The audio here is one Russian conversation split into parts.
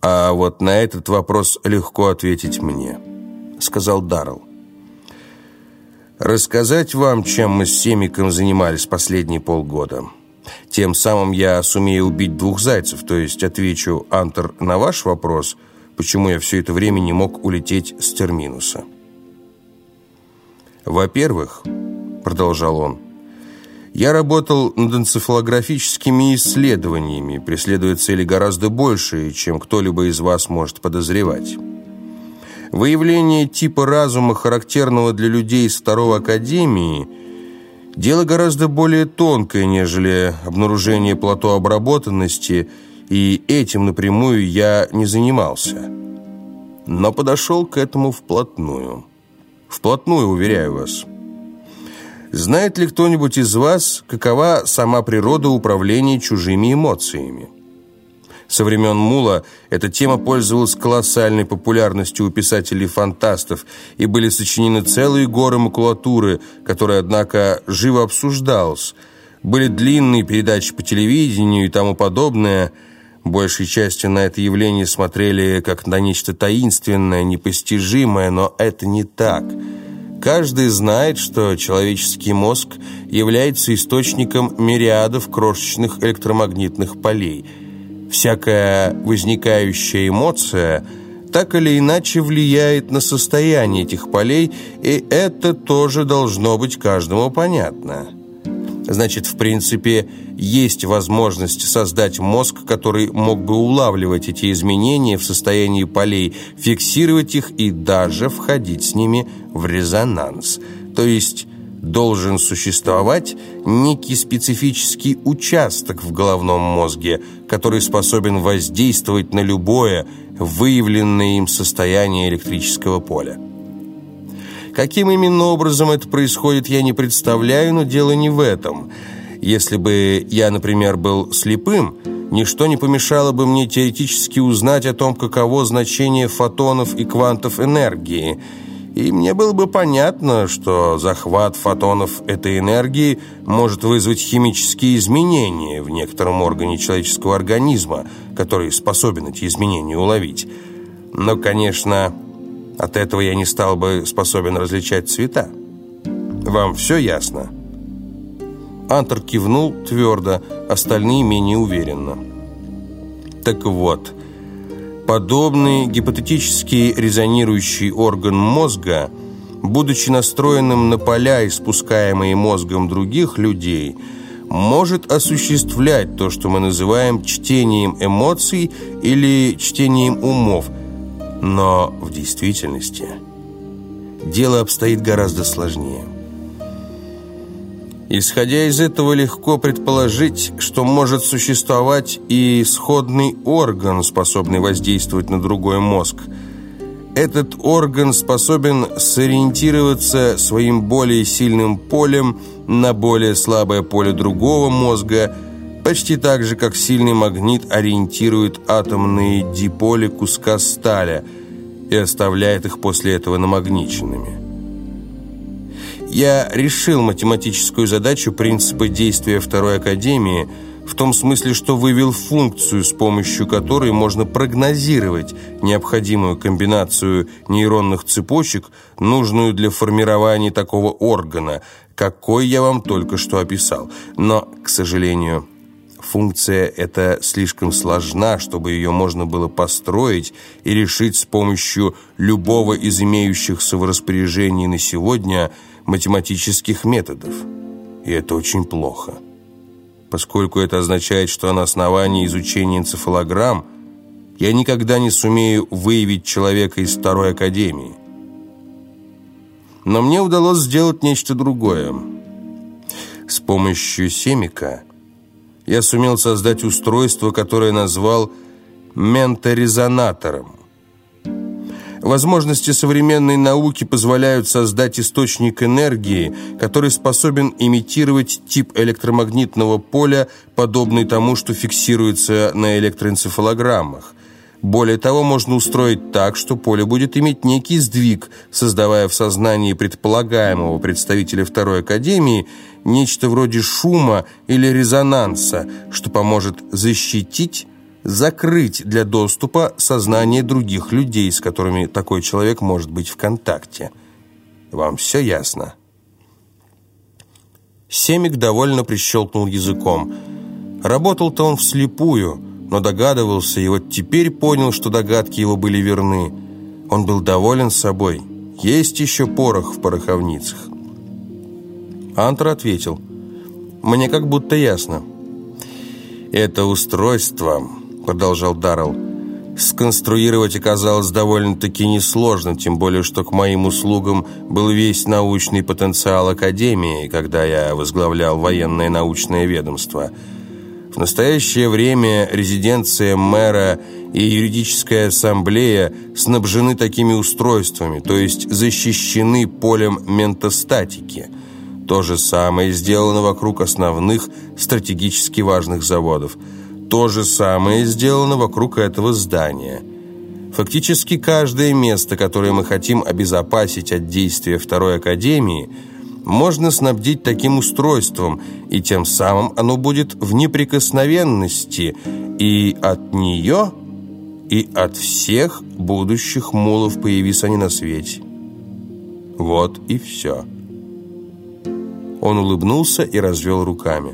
«А вот на этот вопрос легко ответить мне», — сказал Даррелл. «Рассказать вам, чем мы с Семиком занимались последние полгода. Тем самым я сумею убить двух зайцев, то есть отвечу, Антер, на ваш вопрос, почему я все это время не мог улететь с терминуса». «Во-первых», — продолжал он, — я работал над энцефалографическими исследованиями, преследуя цели гораздо большие, чем кто-либо из вас может подозревать. Выявление типа разума, характерного для из второго академии, дело гораздо более тонкое, нежели обнаружение плато обработанности, и этим напрямую я не занимался. Но подошел к этому вплотную. Вплотную, уверяю вас. Знает ли кто-нибудь из вас, какова сама природа управления чужими эмоциями? Со времен Мула эта тема пользовалась колоссальной популярностью у писателей-фантастов, и были сочинены целые горы макулатуры, которая, однако, живо обсуждалась. Были длинные передачи по телевидению и тому подобное. Большей частью на это явление смотрели как на нечто таинственное, непостижимое, но это не так – Каждый знает, что человеческий мозг является источником мириадов крошечных электромагнитных полей. Всякая возникающая эмоция так или иначе влияет на состояние этих полей, и это тоже должно быть каждому понятно. Значит, в принципе, есть возможность создать мозг, который мог бы улавливать эти изменения в состоянии полей, фиксировать их и даже входить с ними в резонанс. То есть должен существовать некий специфический участок в головном мозге, который способен воздействовать на любое выявленное им состояние электрического поля. Каким именно образом это происходит, я не представляю, но дело не в этом. Если бы я, например, был слепым, ничто не помешало бы мне теоретически узнать о том, каково значение фотонов и квантов энергии. И мне было бы понятно, что захват фотонов этой энергии может вызвать химические изменения в некотором органе человеческого организма, который способен эти изменения уловить. Но, конечно... От этого я не стал бы способен различать цвета. Вам все ясно?» Антер кивнул твердо, остальные менее уверенно. «Так вот, подобный гипотетический резонирующий орган мозга, будучи настроенным на поля, испускаемые мозгом других людей, может осуществлять то, что мы называем чтением эмоций или чтением умов – но в действительности дело обстоит гораздо сложнее. Исходя из этого, легко предположить, что может существовать и сходный орган, способный воздействовать на другой мозг. Этот орган способен сориентироваться своим более сильным полем на более слабое поле другого мозга – Почти так же, как сильный магнит ориентирует атомные диполи куска стали и оставляет их после этого намагниченными. Я решил математическую задачу принципа действия Второй Академии в том смысле, что вывел функцию, с помощью которой можно прогнозировать необходимую комбинацию нейронных цепочек, нужную для формирования такого органа, какой я вам только что описал. Но, к сожалению, Функция эта слишком сложна, чтобы ее можно было построить и решить с помощью любого из имеющихся в распоряжении на сегодня математических методов. И это очень плохо. Поскольку это означает, что на основании изучения энцефалограмм я никогда не сумею выявить человека из второй академии. Но мне удалось сделать нечто другое. С помощью семика я сумел создать устройство, которое назвал менторезонатором. Возможности современной науки позволяют создать источник энергии, который способен имитировать тип электромагнитного поля, подобный тому, что фиксируется на электроэнцефалограммах. Более того, можно устроить так, что поле будет иметь некий сдвиг, создавая в сознании предполагаемого представителя Второй Академии нечто вроде шума или резонанса, что поможет защитить, закрыть для доступа сознание других людей, с которыми такой человек может быть в контакте. Вам все ясно? Семик довольно прищелкнул языком. Работал-то он вслепую, но догадывался, и вот теперь понял, что догадки его были верны. Он был доволен собой. Есть еще порох в пороховницах. Антр ответил. «Мне как будто ясно». «Это устройство», — продолжал Даррелл, сконструировать оказалось довольно-таки несложно, тем более, что к моим услугам был весь научный потенциал Академии, когда я возглавлял военное научное ведомство. В настоящее время резиденция мэра и юридическая ассамблея снабжены такими устройствами, то есть защищены полем ментостатики. То же самое сделано вокруг основных стратегически важных заводов – то же самое сделано вокруг этого здания. Фактически каждое место, которое мы хотим обезопасить от действия Второй Академии, можно снабдить таким устройством, и тем самым оно будет в неприкосновенности и от нее, и от всех будущих мулов, появись они на свете. Вот и все. Он улыбнулся и развел руками.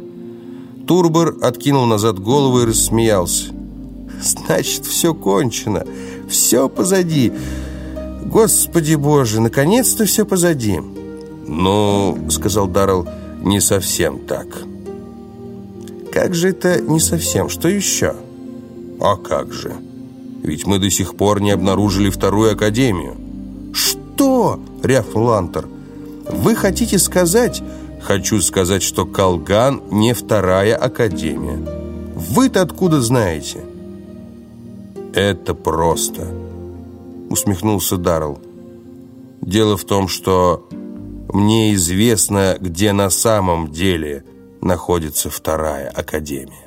Турбор откинул назад голову и рассмеялся. «Значит, все кончено. Все позади. Господи боже, наконец-то все позади». «Ну, — сказал Даррелл, — не совсем так». «Как же это не совсем? Что еще?» «А как же? Ведь мы до сих пор не обнаружили вторую академию». «Что?» — рявкнул Антер. «Вы хотите сказать, Хочу сказать, что Колган не вторая академия. Вы-то откуда знаете? Это просто, усмехнулся Даррелл. Дело в том, что мне известно, где на самом деле находится вторая академия.